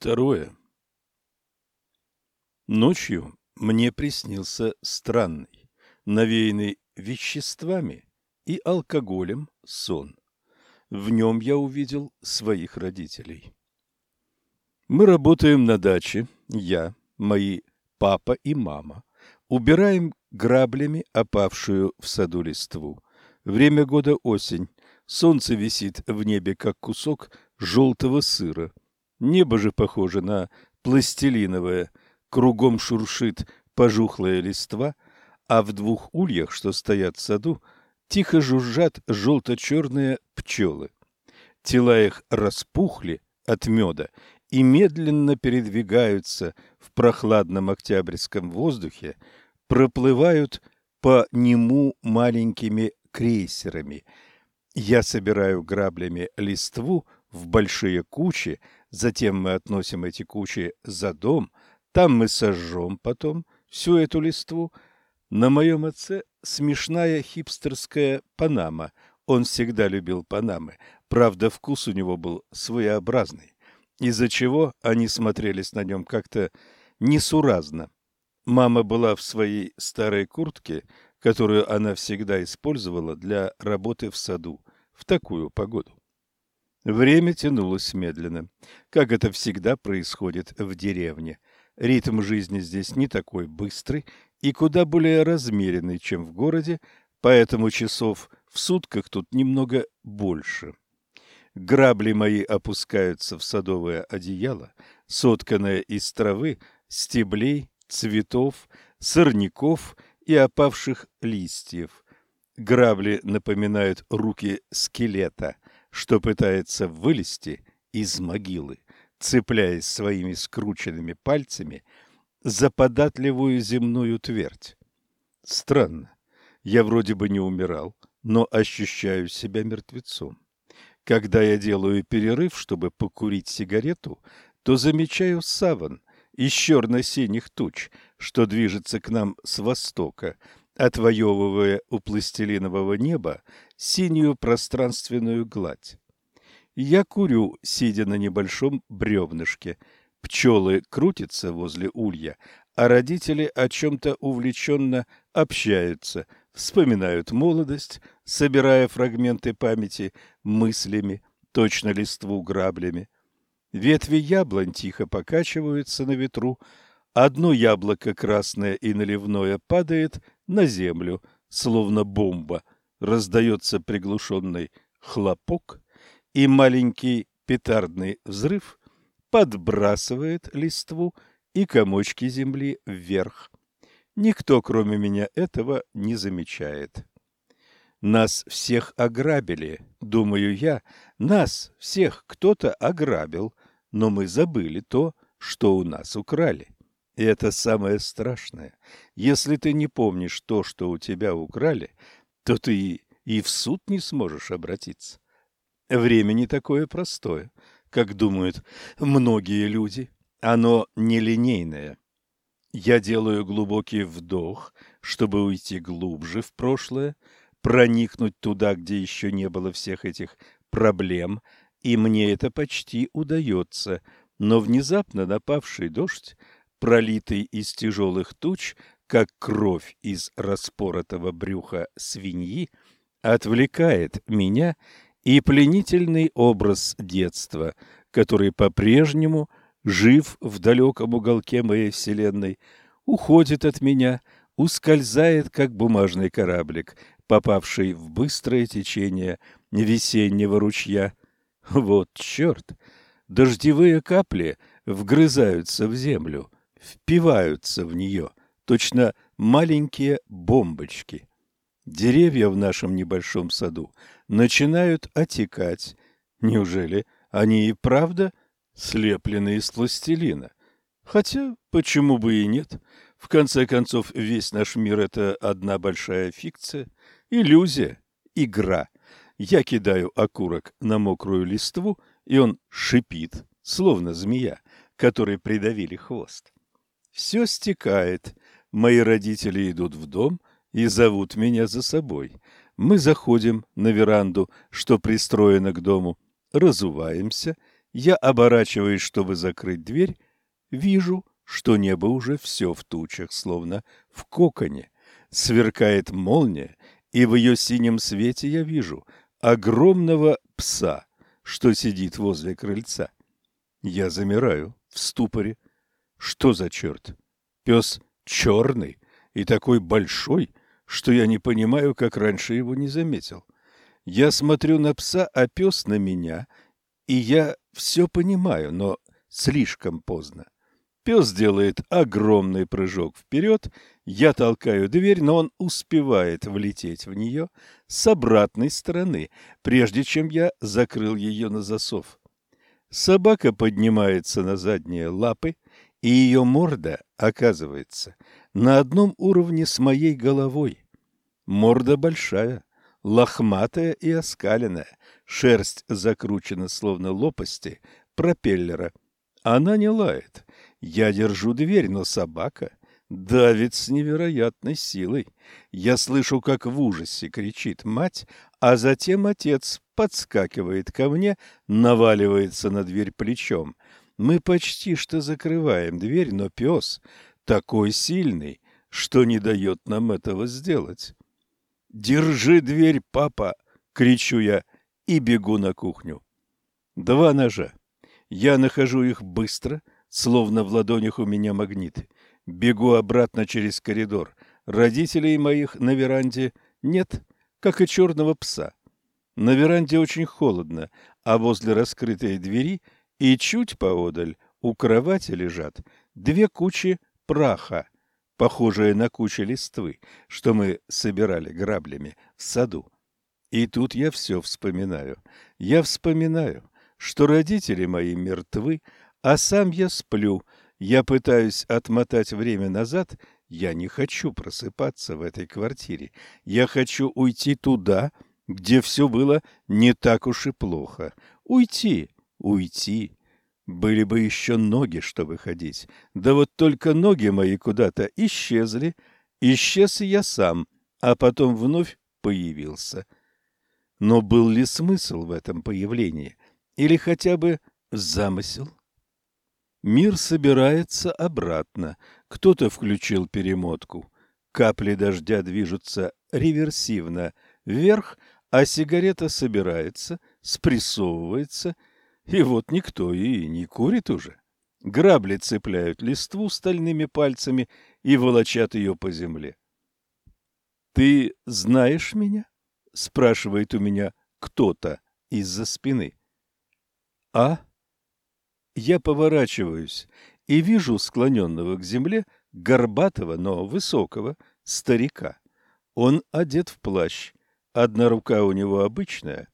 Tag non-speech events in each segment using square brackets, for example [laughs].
Второе. Ночью мне приснился странный, навеянный веществами и алкоголем сон. В нем я увидел своих родителей. Мы работаем на даче, я, мои папа и мама. Убираем граблями опавшую в саду листву. Время года осень. Солнце висит в небе, как кусок желтого сыра. Небо же похоже на пластилиновое, кругом шуршит пожухлая листва, а в двух ульях, что стоят в саду, тихо жужжат желто-черные пчелы. Тела их распухли от меда и медленно передвигаются в прохладном октябрьском воздухе, проплывают по нему маленькими крейсерами. Я собираю граблями листву в большие кучи, затем мы относим эти кучи за дом, там мы сожжем потом всю эту листву. На моем отце смешная хипстерская панама. Он всегда любил панамы. Правда, вкус у него был своеобразный, из-за чего они смотрелись на нем как-то несуразно. Мама была в своей старой куртке, которую она всегда использовала для работы в саду в такую погоду. Время тянулось медленно, как это всегда происходит в деревне. Ритм жизни здесь не такой быстрый и куда более размеренный, чем в городе, поэтому часов в сутках тут немного больше. Грабли мои опускаются в садовое одеяло, сотканное из травы, стеблей, цветов, сорняков и опавших листьев. Грабли напоминают руки скелета – что пытается вылезти из могилы, цепляясь своими скрученными пальцами за податливую земную твердь. Странно. Я вроде бы не умирал, но ощущаю себя мертвецом. Когда я делаю перерыв, чтобы покурить сигарету, то замечаю саван из черно-синих туч, что движется к нам с востока, отвоевывая у пластилинового неба синюю пространственную гладь. Я курю, сидя на небольшом бревнышке. Пчелы крутятся возле улья, а родители о чем-то увлеченно общаются, вспоминают молодость, собирая фрагменты памяти мыслями, точно листву граблями. Ветви яблонь тихо покачиваются на ветру, одно яблоко красное и наливное падает на землю, словно бомба, раздается приглушенный хлопок, и маленький петардный взрыв подбрасывает листву и комочки земли вверх. Никто, кроме меня, этого не замечает. Нас всех ограбили, думаю я, нас всех кто-то ограбил, но мы забыли то, что у нас украли. И это самое страшное. Если ты не помнишь то, что у тебя украли, то ты и в суд не сможешь обратиться. Время не такое простое, как думают многие люди. Оно нелинейное. Я делаю глубокий вдох, чтобы уйти глубже в прошлое, проникнуть туда, где еще не было всех этих проблем, и мне это почти удается. Но внезапно напавший дождь пролитый из тяжелых туч, как кровь из распоротого брюха свиньи, отвлекает меня и пленительный образ детства, который по-прежнему жив в далеком уголке моей вселенной, уходит от меня, ускользает, как бумажный кораблик, попавший в быстрое течение весеннего ручья. Вот черт! Дождевые капли вгрызаются в землю — впиваются в нее, точно маленькие бомбочки. Деревья в нашем небольшом саду начинают отекать. Неужели они и правда слеплены из пластилина? Хотя, почему бы и нет? В конце концов, весь наш мир – это одна большая фикция, иллюзия, игра. Я кидаю окурок на мокрую листву, и он шипит, словно змея, которой придавили хвост. Все стекает. Мои родители идут в дом и зовут меня за собой. Мы заходим на веранду, что пристроено к дому, разуваемся Я оборачиваюсь, чтобы закрыть дверь, вижу, что небо уже все в тучах, словно в коконе. Сверкает молния, и в ее синем свете я вижу огромного пса, что сидит возле крыльца. Я замираю в ступоре. Что за черт? Пес черный и такой большой, что я не понимаю, как раньше его не заметил. Я смотрю на пса, а пес на меня, и я все понимаю, но слишком поздно. Пес делает огромный прыжок вперед, я толкаю дверь, но он успевает влететь в нее с обратной стороны, прежде чем я закрыл ее на засов. Собака поднимается на задние лапы, и ее морда оказывается на одном уровне с моей головой. Морда большая, лохматая и оскаленная, шерсть закручена словно лопасти пропеллера. Она не лает. Я держу дверь, но собака давит с невероятной силой. Я слышу, как в ужасе кричит мать, а затем отец подскакивает ко мне, наваливается на дверь плечом. Мы почти что закрываем дверь, но пес такой сильный, что не дает нам этого сделать. «Держи дверь, папа!» — кричу я и бегу на кухню. Два ножа. Я нахожу их быстро, словно в ладонях у меня магниты. Бегу обратно через коридор. Родителей моих на веранде нет, как и черного пса. На веранде очень холодно, а возле раскрытой двери и чуть поодаль у кровати лежат две кучи праха, похожие на кучи листвы, что мы собирали граблями в саду. И тут я все вспоминаю. Я вспоминаю, что родители мои мертвы, а сам я сплю. Я пытаюсь отмотать время назад. Я не хочу просыпаться в этой квартире. Я хочу уйти туда, где все было не так уж и плохо. Уйти, уйти. Были бы еще ноги, чтобы ходить. Да вот только ноги мои куда-то исчезли. Исчез и я сам, а потом вновь появился. Но был ли смысл в этом появлении? Или хотя бы замысел? Мир собирается обратно. Кто-то включил перемотку. Капли дождя движутся реверсивно вверх, а сигарета собирается, спрессовывается, и вот никто и не курит уже. Грабли цепляют листву стальными пальцами и волочат ее по земле. «Ты знаешь меня?» — спрашивает у меня кто-то из-за спины. «А?» Я поворачиваюсь и вижу склоненного к земле горбатого, но высокого старика. Он одет в плащ. Одна рука у него обычная,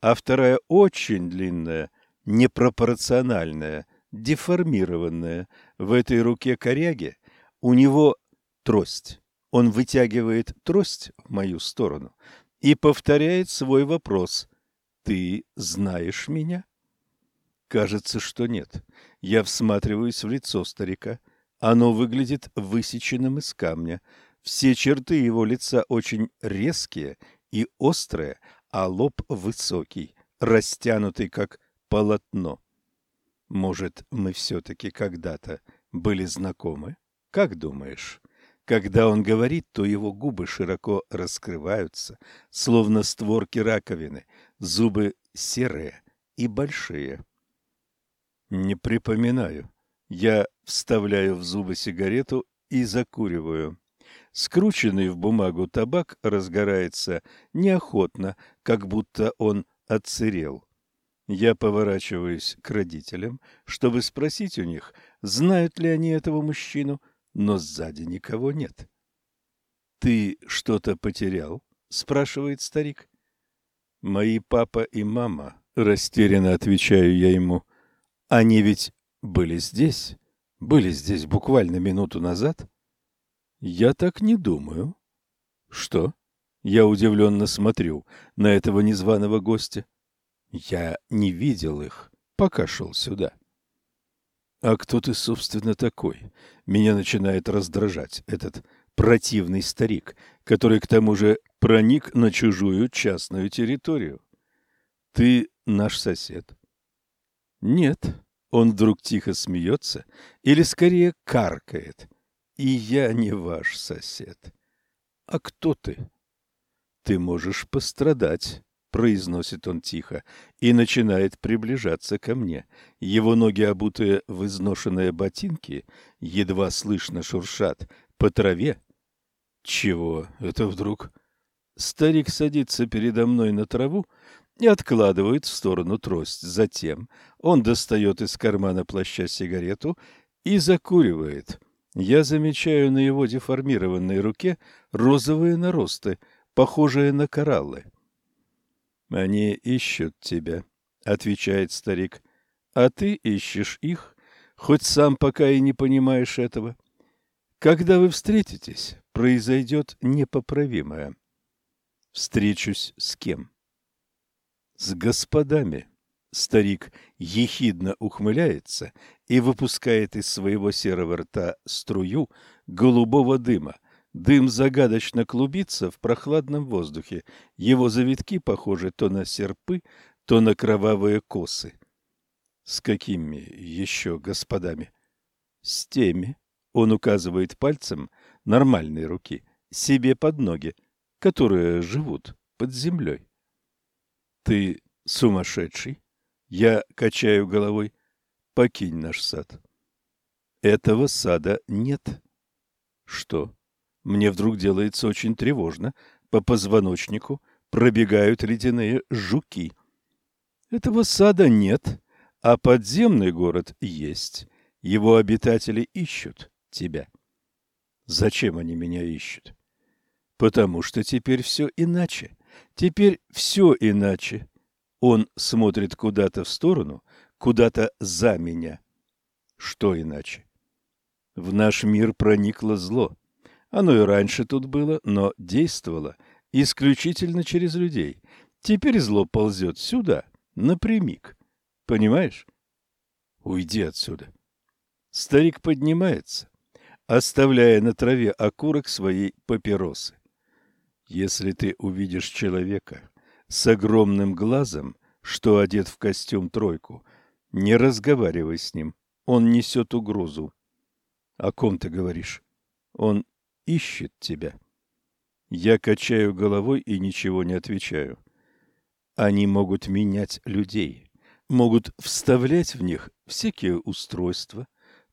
а вторая очень длинная, непропорциональная, деформированная. В этой руке коряги у него трость. Он вытягивает трость в мою сторону и повторяет свой вопрос. «Ты знаешь меня?» Кажется, что нет. Я всматриваюсь в лицо старика. Оно выглядит высеченным из камня. Все черты его лица очень резкие и острые, а лоб высокий, растянутый, как полотно. Может, мы все-таки когда-то были знакомы? Как думаешь? Когда он говорит, то его губы широко раскрываются, словно створки раковины, зубы серые и большие. Не припоминаю. Я вставляю в зубы сигарету и закуриваю. Скрученный в бумагу табак разгорается неохотно, как будто он отсырел. Я поворачиваюсь к родителям, чтобы спросить у них, знают ли они этого мужчину, но сзади никого нет. «Ты что-то потерял?» — спрашивает старик. «Мои папа и мама», — растерянно отвечаю я ему, — «они ведь были здесь, были здесь буквально минуту назад?» «Я так не думаю». «Что?» Я удивленно смотрю на этого незваного гостя. Я не видел их, пока шел сюда. А кто ты, собственно, такой? Меня начинает раздражать этот противный старик, который к тому же проник на чужую частную территорию. Ты наш сосед. Нет, он вдруг тихо смеется или скорее каркает. И я не ваш сосед. А кто ты? Ты можешь пострадать, произносит он тихо и начинает приближаться ко мне. Его ноги, обутые в изношенные ботинки, едва слышно шуршат по траве. Чего это вдруг? Старик садится передо мной на траву и откладывает в сторону трость. Затем он достает из кармана плаща сигарету и закуривает. Я замечаю на его деформированной руке розовые наросты, похожие на кораллы. «Они ищут тебя», — отвечает старик, — «а ты ищешь их, хоть сам пока и не понимаешь этого. Когда вы встретитесь, произойдет непоправимое. Встречусь с кем?» с господами. Старик ехидно ухмыляется и выпускает из своего серого рта струю голубого дыма. Дым загадочно клубится в прохладном воздухе. Его завитки похожи то на серпы, то на кровавые косы. С какими еще господами? С теми, он указывает пальцем нормальной руки, себе под ноги, которые живут под землей. Ты сумасшедший? Я качаю головой. Покинь наш сад. Этого сада нет. Что? Мне вдруг делается очень тревожно. По позвоночнику пробегают ледяные жуки. Этого сада нет, а подземный город есть. Его обитатели ищут тебя. Зачем они меня ищут? Потому что теперь все иначе. Теперь все иначе. Он смотрит куда-то в сторону, куда-то за меня. Что иначе? В наш мир проникло зло. Оно и раньше тут было, но действовало исключительно через людей. Теперь зло ползет сюда, напрямик. Понимаешь? Уйди отсюда. Старик поднимается, оставляя на траве окурок своей папиросы. Если ты увидишь человека с огромным глазом, что одет в костюм тройку, не разговаривай с ним, он несет угрозу. О ком ты говоришь? Он ищет тебя. Я качаю головой и ничего не отвечаю. Они могут менять людей, могут вставлять в них всякие устройства,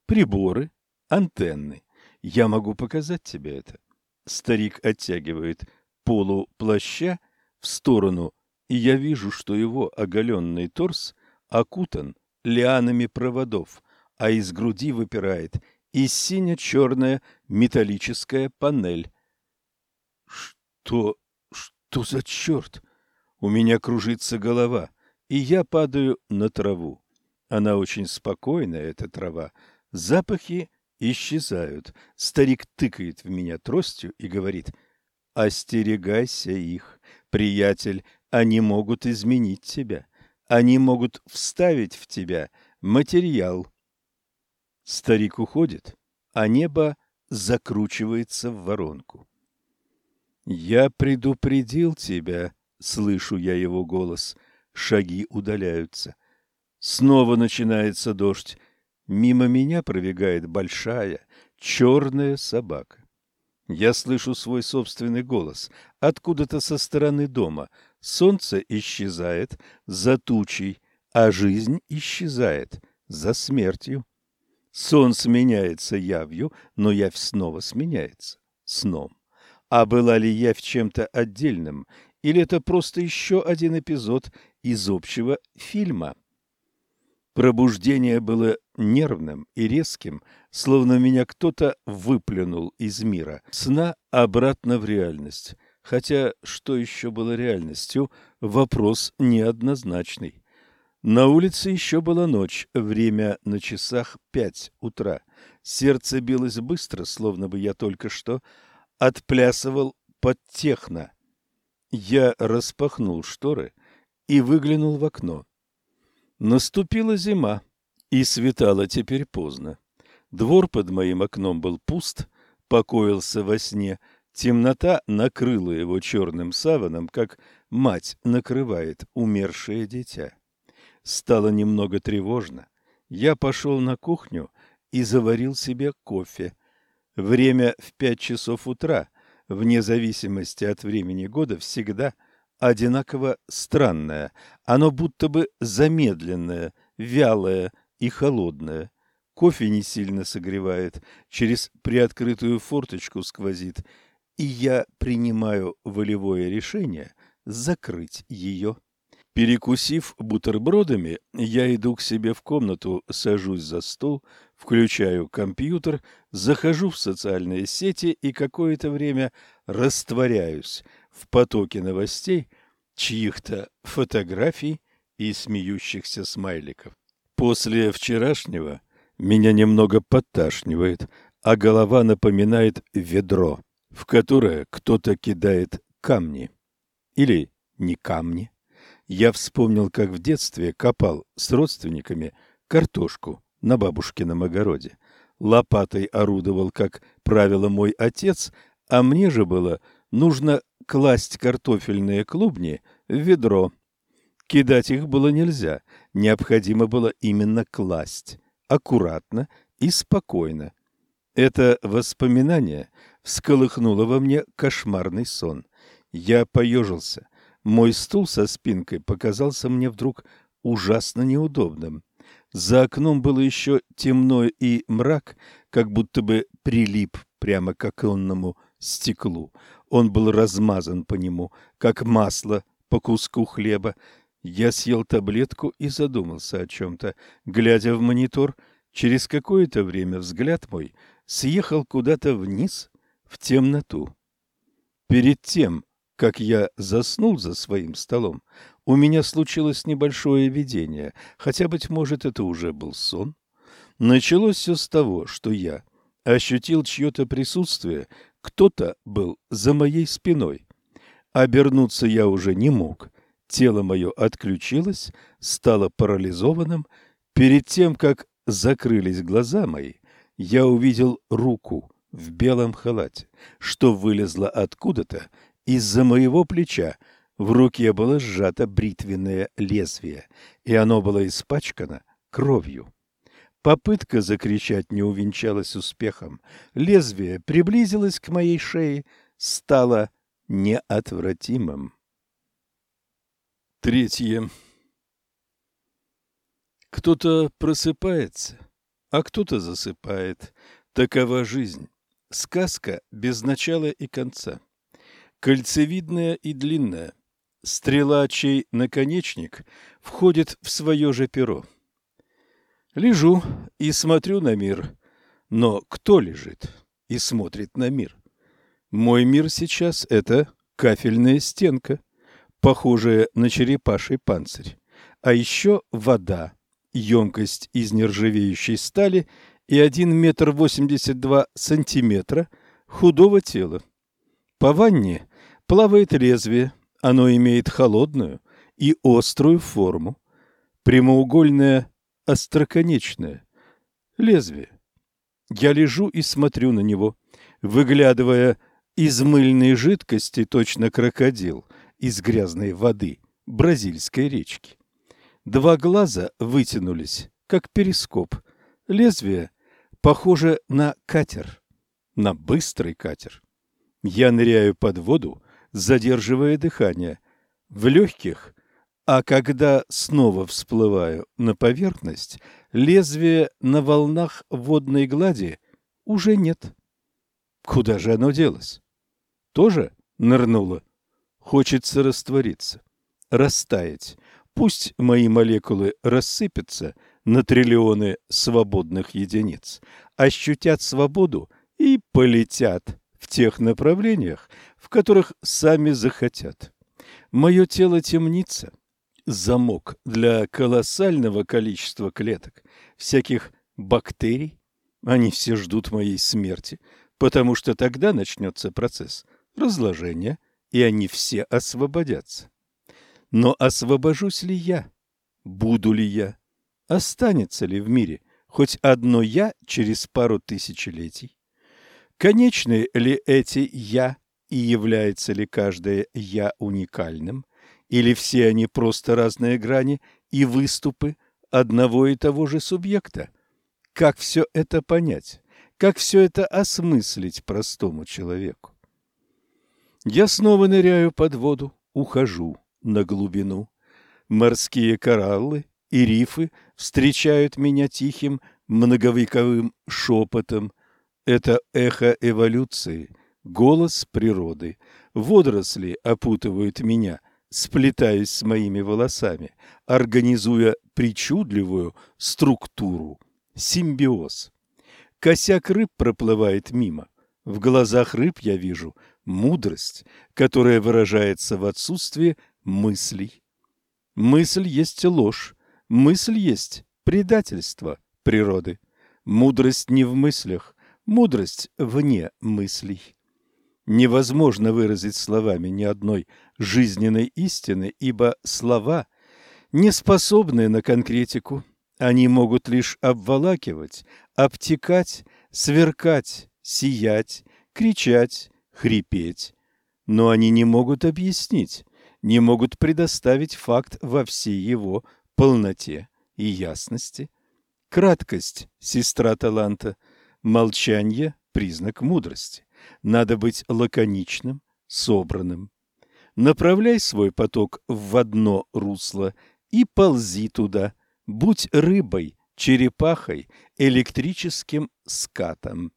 приборы, антенны. Я могу показать тебе это. Старик оттягивает полу плаща в сторону, и я вижу, что его оголенный торс окутан лианами проводов, а из груди выпирает и сине-черная металлическая панель. Что... что за черт? У меня кружится голова, и я падаю на траву. Она очень спокойная, эта трава. Запахи исчезают. Старик тыкает в меня тростью и говорит — Остерегайся их, приятель, они могут изменить тебя. Они могут вставить в тебя материал. Старик уходит, а небо закручивается в воронку. «Я предупредил тебя», — слышу я его голос. Шаги удаляются. Снова начинается дождь. Мимо меня пробегает большая черная собака. Я слышу свой собственный голос откуда-то со стороны дома. Солнце исчезает за тучей, а жизнь исчезает за смертью. Сон сменяется явью, но явь снова сменяется сном. А была ли явь чем-то отдельным, или это просто еще один эпизод из общего фильма? Пробуждение было нервным и резким, словно меня кто-то выплюнул из мира сна обратно в реальность. Хотя что еще было реальностью, вопрос неоднозначный. На улице еще была ночь, время на часах пять утра. Сердце билось быстро, словно бы я только что отплясывал под техно. Я распахнул шторы и выглянул в окно. Наступила зима, и светало теперь поздно. Двор под моим окном был пуст, покоился во сне. Темнота накрыла его черным саваном, как мать накрывает умершее дитя. Стало немного тревожно. Я пошел на кухню и заварил себе кофе. Время в пять часов утра, вне зависимости от времени года, всегда одинаково странное. Оно будто бы замедленное, вялое и холодное. Кофе не сильно согревает, через приоткрытую форточку сквозит, и я принимаю волевое решение закрыть ее. Перекусив бутербродами, я иду к себе в комнату, сажусь за стол, включаю компьютер, захожу в социальные сети и какое-то время растворяюсь в потоке новостей, чьих-то фотографий и смеющихся смайликов. После вчерашнего меня немного подташнивает, а голова напоминает ведро, в которое кто-то кидает камни. Или не камни. Я вспомнил, как в детстве копал с родственниками картошку на бабушкином огороде. Лопатой орудовал, как правило, мой отец, а мне же было нужно класть картофельные клубни в ведро. Кидать их было нельзя, необходимо было именно класть, аккуратно и спокойно. Это воспоминание всколыхнуло во мне кошмарный сон. Я поежился. Мой стул со спинкой показался мне вдруг ужасно неудобным. За окном было еще темно и мрак, как будто бы прилип прямо к оконному стеклу. Он был размазан по нему, как масло по куску хлеба. Я съел таблетку и задумался о чем-то. Глядя в монитор, через какое-то время взгляд мой съехал куда-то вниз, в темноту. Перед тем, как я заснул за своим столом, у меня случилось небольшое видение, хотя, быть может, это уже был сон. Началось все с того, что я ощутил чье-то присутствие, кто-то был за моей спиной. Обернуться я уже не мог. Тело мое отключилось, стало парализованным. Перед тем, как закрылись глаза мои, я увидел руку в белом халате, что вылезла откуда-то из-за моего плеча в руке было сжато бритвенное лезвие, и оно было испачкано кровью. Попытка закричать не увенчалась успехом. Лезвие приблизилось к моей шее, стало неотвратимым. Третье. Кто-то просыпается, а кто-то засыпает. Такова жизнь. Сказка без начала и конца кольцевидная и длинная. Стрела, чей наконечник входит в свое же перо. Лежу и смотрю на мир. Но кто лежит и смотрит на мир? Мой мир сейчас — это кафельная стенка, похожая на черепаший панцирь. А еще вода, емкость из нержавеющей стали и 1 метр 82 сантиметра худого тела. По ванне Плавает лезвие, оно имеет холодную и острую форму, прямоугольное, остроконечное лезвие. Я лежу и смотрю на него, выглядывая из мыльной жидкости точно крокодил из грязной воды бразильской речки. Два глаза вытянулись, как перископ. Лезвие похоже на катер, на быстрый катер. Я ныряю под воду задерживая дыхание. В легких, а когда снова всплываю на поверхность, лезвие на волнах водной глади уже нет. Куда же оно делось? Тоже нырнуло? Хочется раствориться, растаять. Пусть мои молекулы рассыпятся на триллионы свободных единиц, ощутят свободу и полетят в тех направлениях, в которых сами захотят. Мое тело темница, замок для колоссального количества клеток, всяких бактерий. Они все ждут моей смерти, потому что тогда начнется процесс разложения, и они все освободятся. Но освобожусь ли я? Буду ли я? Останется ли в мире хоть одно «я» через пару тысячелетий? Конечны ли эти «я» и является ли каждое «я» уникальным, или все они просто разные грани и выступы одного и того же субъекта. Как все это понять? Как все это осмыслить простому человеку? Я снова ныряю под воду, ухожу на глубину. Морские кораллы и рифы встречают меня тихим многовековым шепотом. Это эхо эволюции, голос природы. Водоросли опутывают меня, сплетаясь с моими волосами, организуя причудливую структуру, симбиоз. Косяк рыб проплывает мимо. В глазах рыб я вижу мудрость, которая выражается в отсутствии мыслей. Мысль есть ложь, мысль есть предательство природы. Мудрость не в мыслях, мудрость вне мыслей. Невозможно выразить словами ни одной жизненной истины, ибо слова не способны на конкретику. Они могут лишь обволакивать, обтекать, сверкать, сиять, кричать, хрипеть. Но они не могут объяснить, не могут предоставить факт во всей его полноте и ясности. Краткость – сестра таланта, молчание – признак мудрости. Надо быть лаконичным, собранным. Направляй свой поток в одно русло и ползи туда. Будь рыбой, черепахой, электрическим скатом.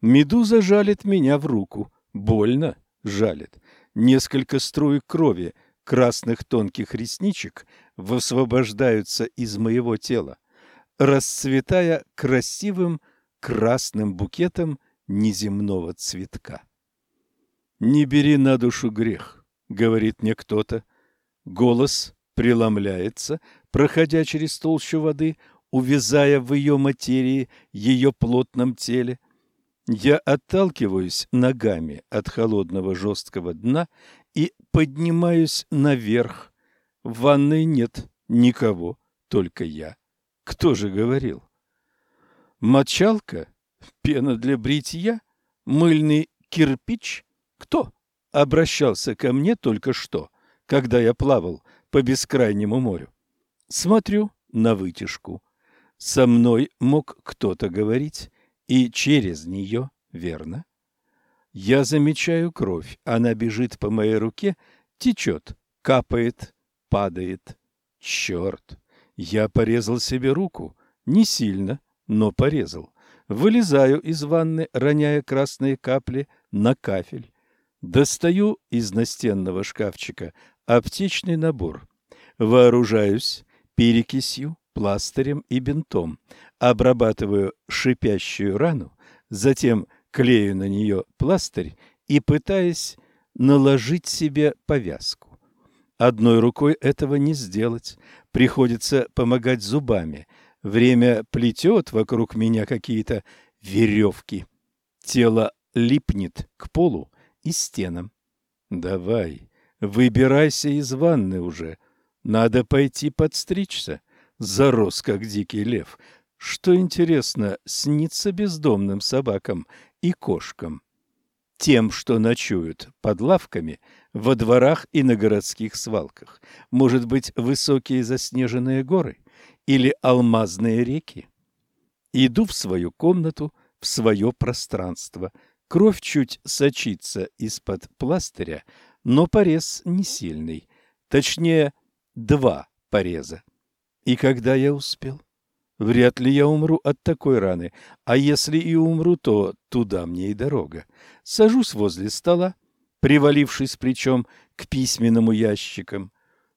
Медуза жалит меня в руку. Больно жалит. Несколько струек крови, красных тонких ресничек, высвобождаются из моего тела расцветая красивым красным букетом неземного цветка. «Не бери на душу грех», — говорит мне кто-то. Голос преломляется, проходя через толщу воды, увязая в ее материи, ее плотном теле. Я отталкиваюсь ногами от холодного жесткого дна и поднимаюсь наверх. В ванной нет никого, только я. Кто же говорил? Мочалка? Пена для бритья? Мыльный кирпич? Кто обращался ко мне только что, когда я плавал по бескрайнему морю? Смотрю на вытяжку. Со мной мог кто-то говорить, и через нее, верно? Я замечаю кровь, она бежит по моей руке, течет, капает, падает. Черт! Я порезал себе руку. Не сильно, но порезал. Вылезаю из ванны, роняя красные капли на кафель. Достаю из настенного шкафчика аптечный набор. Вооружаюсь перекисью, пластырем и бинтом. Обрабатываю шипящую рану, затем клею на нее пластырь и пытаюсь наложить себе повязку. Одной рукой этого не сделать. Приходится помогать зубами. Время плетет вокруг меня какие-то веревки. Тело липнет к полу и стенам. Давай, выбирайся из ванны уже. Надо пойти подстричься. Зарос, как дикий лев. Что интересно, снится бездомным собакам и кошкам. Тем, что ночуют под лавками – во дворах и на городских свалках. Может быть, высокие заснеженные горы или алмазные реки. Иду в свою комнату, в свое пространство. Кровь чуть сочится из-под пластыря, но порез не сильный. Точнее, два пореза. И когда я успел? Вряд ли я умру от такой раны, а если и умру, то туда мне и дорога. Сажусь возле стола, привалившись плечом к письменному ящикам.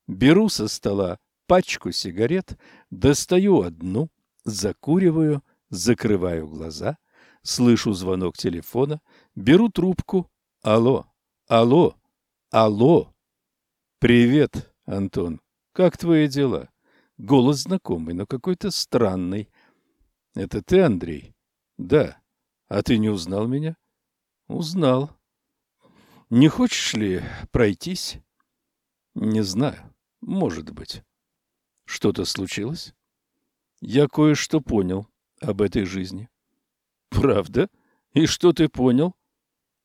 Беру со стола пачку сигарет, достаю одну, закуриваю, закрываю глаза, слышу звонок телефона, беру трубку. Алло, алло, алло. Привет, Антон. Как твои дела? Голос знакомый, но какой-то странный. Это ты, Андрей? Да. А ты не узнал меня? Узнал. Не хочешь ли пройтись? Не знаю. Может быть. Что-то случилось? Я кое-что понял об этой жизни. Правда? И что ты понял?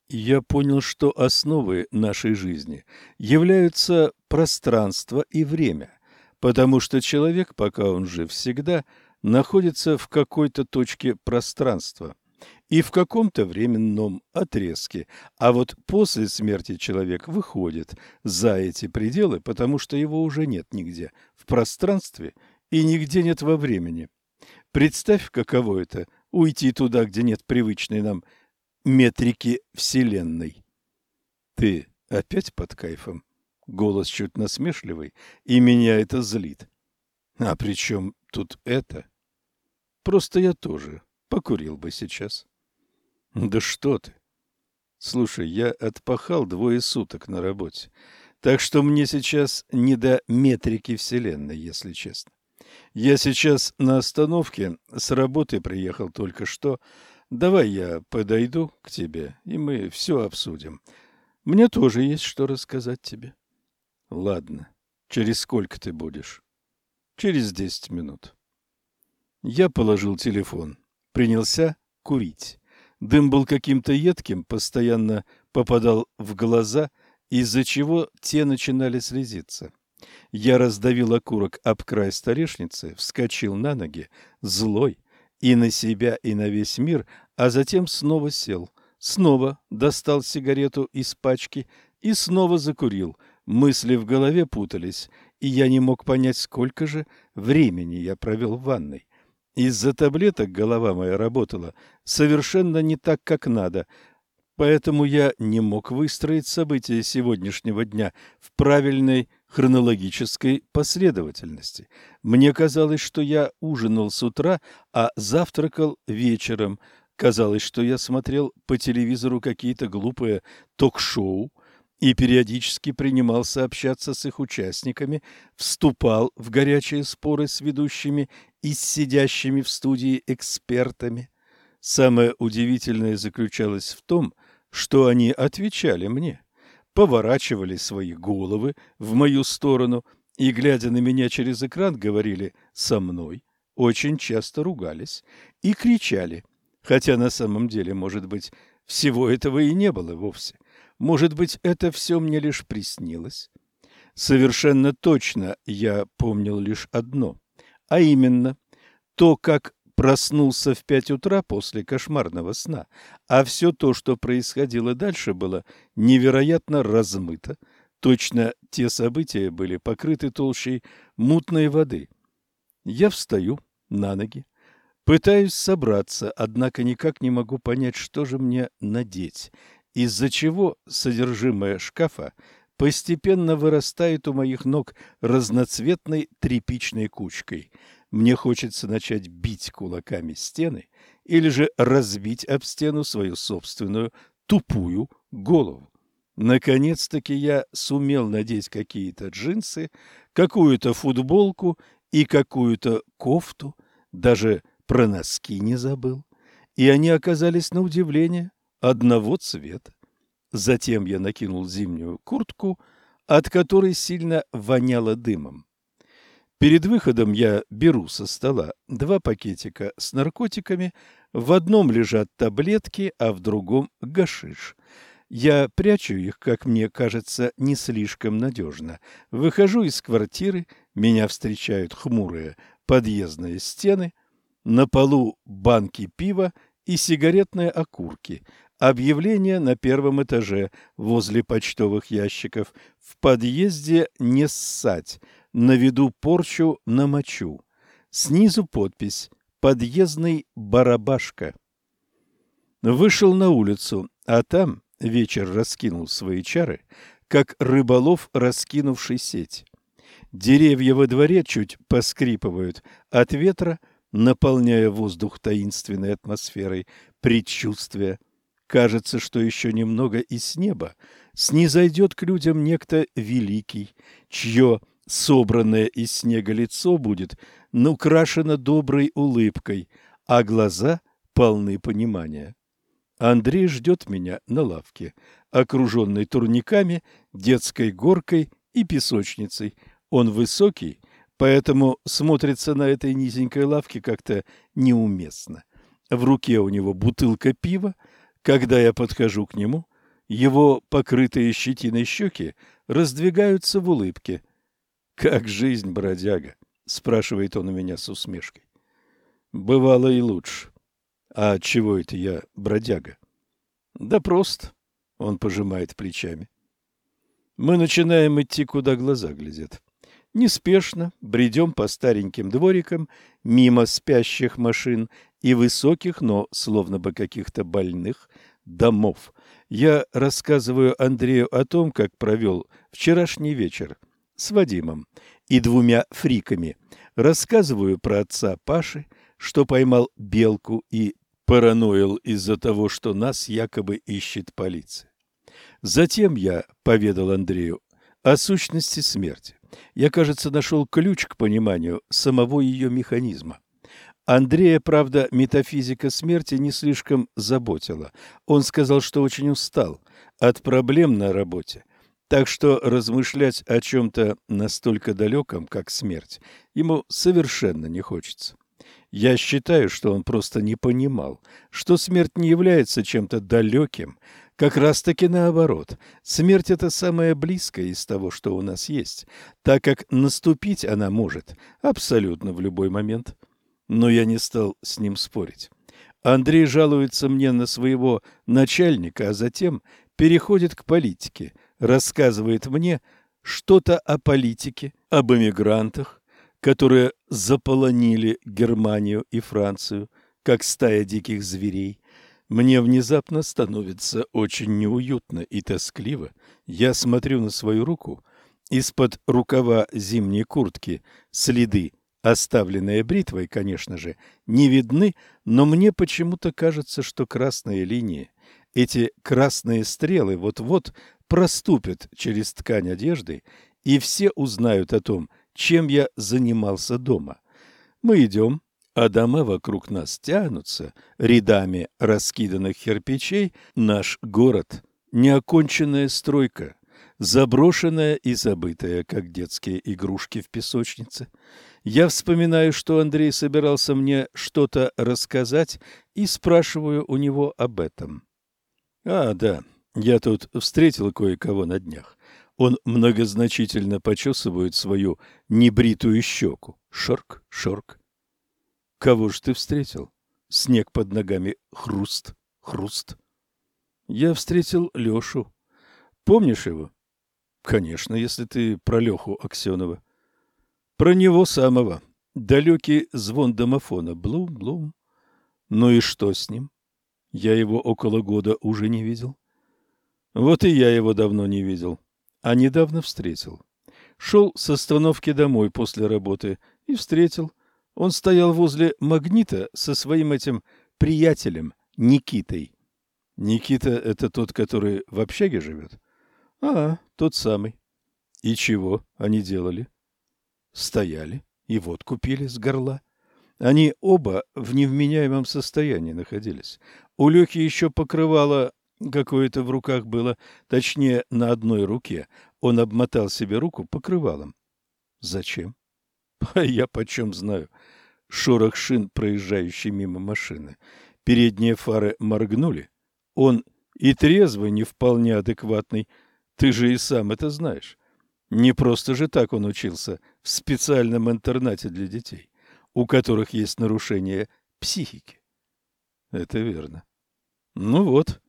Я понял, что основой нашей жизни являются пространство и время. потому что человек, пока он жив, всегда находится в какой-то точке пространства и в каком-то временном отрезке, а вот после смерти человек выходит за эти пределы, потому что его уже нет нигде в пространстве и нигде нет во времени. Представь, каково это – уйти туда, где нет привычной нам метрики Вселенной. Ты опять под кайфом? Голос чуть насмешливый, и меня это злит. А при чем тут это? Просто я тоже покурил бы сейчас. Да что ты? Слушай, я отпахал двое суток на работе, так что мне сейчас не до метрики Вселенной, если честно. Я сейчас на остановке, с работы приехал только что. Давай я подойду к тебе, и мы все обсудим. Мне тоже есть что рассказать тебе. Ладно. Через сколько ты будешь? Через десять минут. Я положил телефон, принялся курить. Дым был каким-то едким, постоянно попадал в глаза, из-за чего те начинали слезиться. Я раздавил окурок об край столешницы, вскочил на ноги, злой, и на себя, и на весь мир, а затем снова сел, снова достал сигарету из пачки и снова закурил. Мысли в голове путались, и я не мог понять, сколько же времени я провел в ванной. Из-за таблеток голова моя работала совершенно не так, как надо, поэтому я не мог выстроить события сегодняшнего дня в правильной хронологической последовательности. Мне казалось, что я ужинал с утра, а завтракал вечером. Казалось, что я смотрел по телевизору какие-то глупые ток-шоу и периодически принимался общаться с их участниками, вступал в горячие споры с ведущими и с сидящими в студии экспертами. Самое удивительное заключалось в том, что они отвечали мне поворачивали свои головы в мою сторону и, глядя на меня через экран, говорили «со мной», очень часто ругались и кричали, хотя на самом деле, может быть, всего этого и не было вовсе. Может быть, это все мне лишь приснилось. Совершенно точно я помнил лишь одно, а именно то, как проснулся в пять утра после кошмарного сна, а все то, что происходило дальше, было невероятно размыто. Точно те события были покрыты толщей мутной воды. Я встаю на ноги, пытаюсь собраться, однако никак не могу понять, что же мне надеть, из-за чего содержимое шкафа постепенно вырастает у моих ног разноцветной тряпичной кучкой – мне хочется начать бить кулаками стены или же разбить об стену свою собственную тупую голову. Наконец-таки я сумел надеть какие-то джинсы, какую-то футболку и какую-то кофту, даже про носки не забыл. И они оказались на удивление одного цвета. Затем я накинул зимнюю куртку, от которой сильно воняло дымом. Перед выходом я беру со стола два пакетика с наркотиками. В одном лежат таблетки, а в другом – гашиш. Я прячу их, как мне кажется, не слишком надежно. Выхожу из квартиры, меня встречают хмурые подъездные стены. На полу банки пива и сигаретные окурки. Объявление на первом этаже возле почтовых ящиков. В подъезде не ссать – наведу порчу на мочу. Снизу подпись «Подъездный барабашка». Вышел на улицу, а там вечер раскинул свои чары, как рыболов, раскинувший сеть. Деревья во дворе чуть поскрипывают от ветра, наполняя воздух таинственной атмосферой предчувствия. Кажется, что еще немного и с неба снизойдет к людям некто великий, чье собранное из снега лицо будет украшено доброй улыбкой, а глаза полны понимания. Андрей ждет меня на лавке, окруженный турниками, детской горкой и песочницей. Он высокий, поэтому смотрится на этой низенькой лавке как-то неуместно. В руке у него бутылка пива. Когда я подхожу к нему, его покрытые щетиной щеки раздвигаются в улыбке. «Как жизнь, бродяга?» – спрашивает он у меня с усмешкой. «Бывало и лучше. А чего это я бродяга?» «Да просто», – он пожимает плечами. Мы начинаем идти, куда глаза глядят. Неспешно бредем по стареньким дворикам, мимо спящих машин и высоких, но словно бы каких-то больных домов. Я рассказываю Андрею о том, как провел вчерашний вечер с Вадимом и двумя фриками. Рассказываю про отца Паши, что поймал белку и параноил из-за того, что нас якобы ищет полиция. Затем я поведал Андрею о сущности смерти. Я, кажется, нашел ключ к пониманию самого ее механизма. Андрея, правда, метафизика смерти не слишком заботила. Он сказал, что очень устал от проблем на работе, так что размышлять о чем-то настолько далеком, как смерть, ему совершенно не хочется. Я считаю, что он просто не понимал, что смерть не является чем-то далеким, как раз-таки наоборот. Смерть – это самое близкое из того, что у нас есть, так как наступить она может абсолютно в любой момент. Но я не стал с ним спорить. Андрей жалуется мне на своего начальника, а затем переходит к политике, рассказывает мне что-то о политике, об эмигрантах, которые заполонили Германию и Францию, как стая диких зверей, мне внезапно становится очень неуютно и тоскливо. Я смотрю на свою руку. Из-под рукава зимней куртки следы, оставленные бритвой, конечно же, не видны, но мне почему-то кажется, что красные линии, эти красные стрелы вот-вот проступят через ткань одежды, и все узнают о том, чем я занимался дома. Мы идем, а дома вокруг нас тянутся рядами раскиданных кирпичей, наш город – неоконченная стройка, заброшенная и забытая, как детские игрушки в песочнице. Я вспоминаю, что Андрей собирался мне что-то рассказать, и спрашиваю у него об этом. А, да, я тут встретил кое-кого на днях. Он многозначительно почесывает свою небритую щеку. Шорк, шорк. Кого ж ты встретил? Снег под ногами. Хруст, хруст. Я встретил Лешу. Помнишь его? Конечно, если ты про Леху Аксенова. Про него самого. Далекий звон домофона. Блум-блум. Ну и что с ним? Я его около года уже не видел. Вот и я его давно не видел, а недавно встретил. Шел с остановки домой после работы и встретил. Он стоял возле магнита со своим этим приятелем Никитой. Никита – это тот, который в общаге живет? А, тот самый. И чего они делали? Стояли и водку пили с горла. Они оба в невменяемом состоянии находились. У Лехи еще покрывало какое-то в руках было, точнее, на одной руке. Он обмотал себе руку покрывалом. Зачем? [laughs] А я почем знаю. Шорох шин, проезжающей мимо машины. Передние фары моргнули. Он и трезвый, не вполне адекватный. Ты же и сам это знаешь. Не просто же так он учился в специальном интернате для детей, у которых есть нарушение психики. Это верно. Ну вот.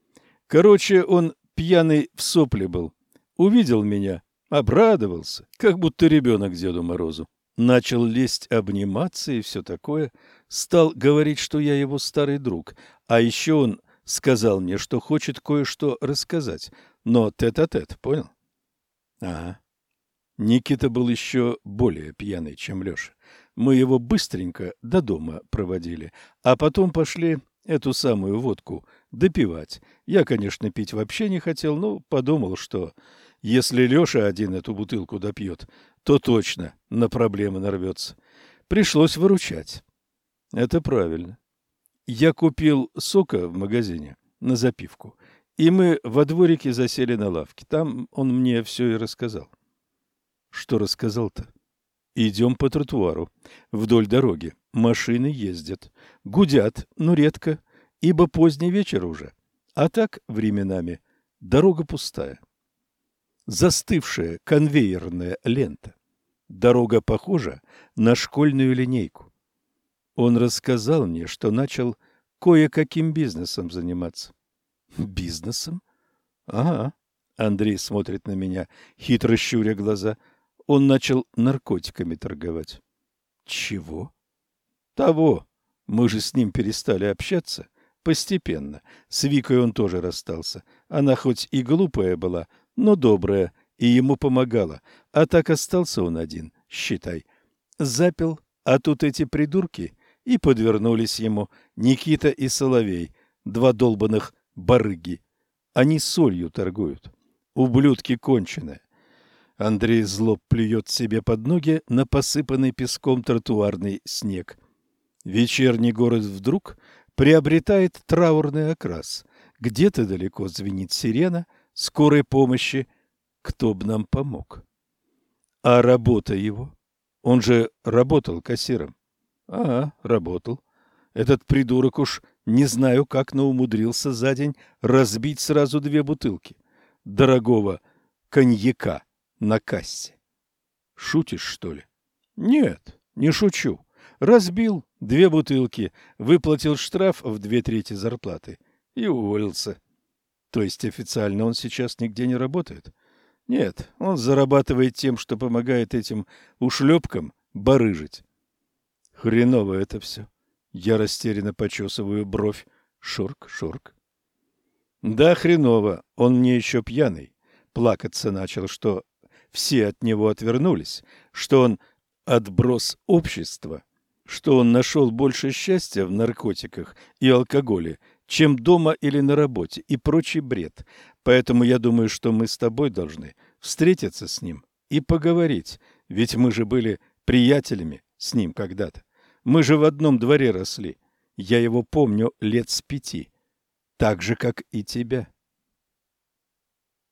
Короче, он пьяный в сопле был. Увидел меня, обрадовался, как будто ребенок Деду Морозу начал лезть, обниматься и все такое, стал говорить, что я его старый друг, а еще он сказал мне, что хочет кое-что рассказать, но тет-а-тет, -тет, понял? Ага. Никита был еще более пьяный, чем Леша. Мы его быстренько до дома проводили, а потом пошли эту самую водку допивать. Я, конечно, пить вообще не хотел, но подумал, что если Леша один эту бутылку допьет, то точно на проблемы нарвется. Пришлось выручать. Это правильно. Я купил сока в магазине на запивку, и мы во дворике засели на лавке. Там он мне все и рассказал. Что рассказал-то? Идем по тротуару, вдоль дороги. Машины ездят, гудят, но редко, ибо поздний вечер уже. А так, временами, дорога пустая застывшая конвейерная лента. Дорога похожа на школьную линейку. Он рассказал мне, что начал кое-каким бизнесом заниматься. Бизнесом? Ага. Андрей смотрит на меня, хитро щуря глаза. Он начал наркотиками торговать. Чего? Того. Мы же с ним перестали общаться. Постепенно. С Викой он тоже расстался. Она хоть и глупая была, но добрая, и ему помогала. А так остался он один, считай. Запил, а тут эти придурки и подвернулись ему, Никита и Соловей, два долбаных барыги. Они солью торгуют. Ублюдки конченые. Андрей зло плюет себе под ноги на посыпанный песком тротуарный снег. Вечерний город вдруг приобретает траурный окрас. Где-то далеко звенит сирена скорой помощи. Кто б нам помог? А работа его? Он же работал кассиром. А, работал. Этот придурок уж не знаю, как, но умудрился за день разбить сразу две бутылки дорогого коньяка на кассе. Шутишь, что ли? Нет, не шучу. Разбил две бутылки, выплатил штраф в две трети зарплаты и уволился. То есть официально он сейчас нигде не работает? Нет, он зарабатывает тем, что помогает этим ушлепкам барыжить. Хреново это все. Я растерянно почесываю бровь. Шурк, шурк. Да, хреново. Он мне еще пьяный. Плакаться начал, что все от него отвернулись, что он отброс общества, что он нашел больше счастья в наркотиках и алкоголе, чем дома или на работе, и прочий бред. Поэтому я думаю, что мы с тобой должны встретиться с ним и поговорить, ведь мы же были приятелями с ним когда-то. Мы же в одном дворе росли. Я его помню лет с пяти, так же, как и тебя.